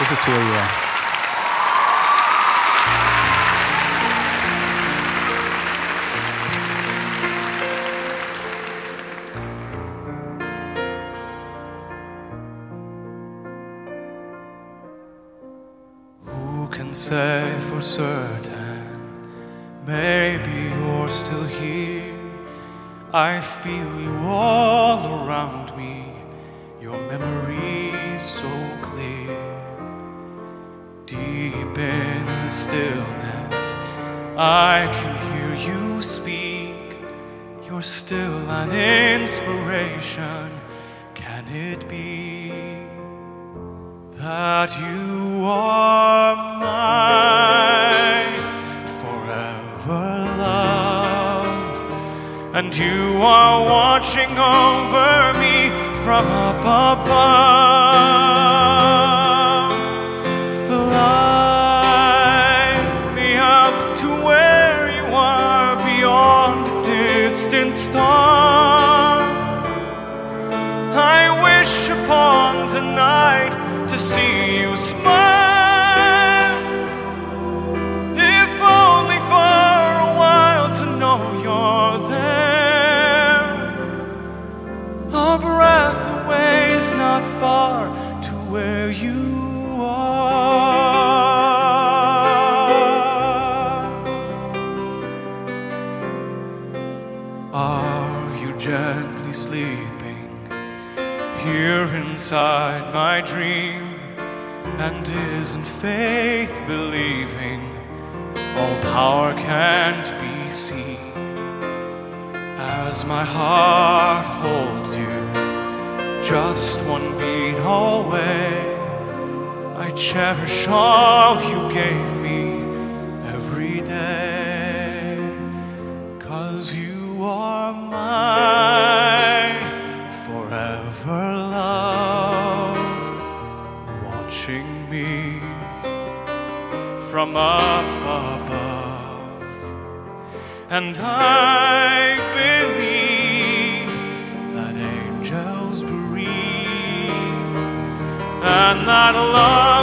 This is to. Who can say for certain? Maybe you're still here. I feel you all around me. Your memory stillness, I can hear you speak. You're still an inspiration. Can it be? that you are my forever love, and you are watching over me from up above. Distant star. Sleeping here inside my dream? And isn't faith believing all power can't be seen? As my heart holds you, just one beat away, I cherish all you gave me forever love, watching me from up above. And I believe that angels breathe and that love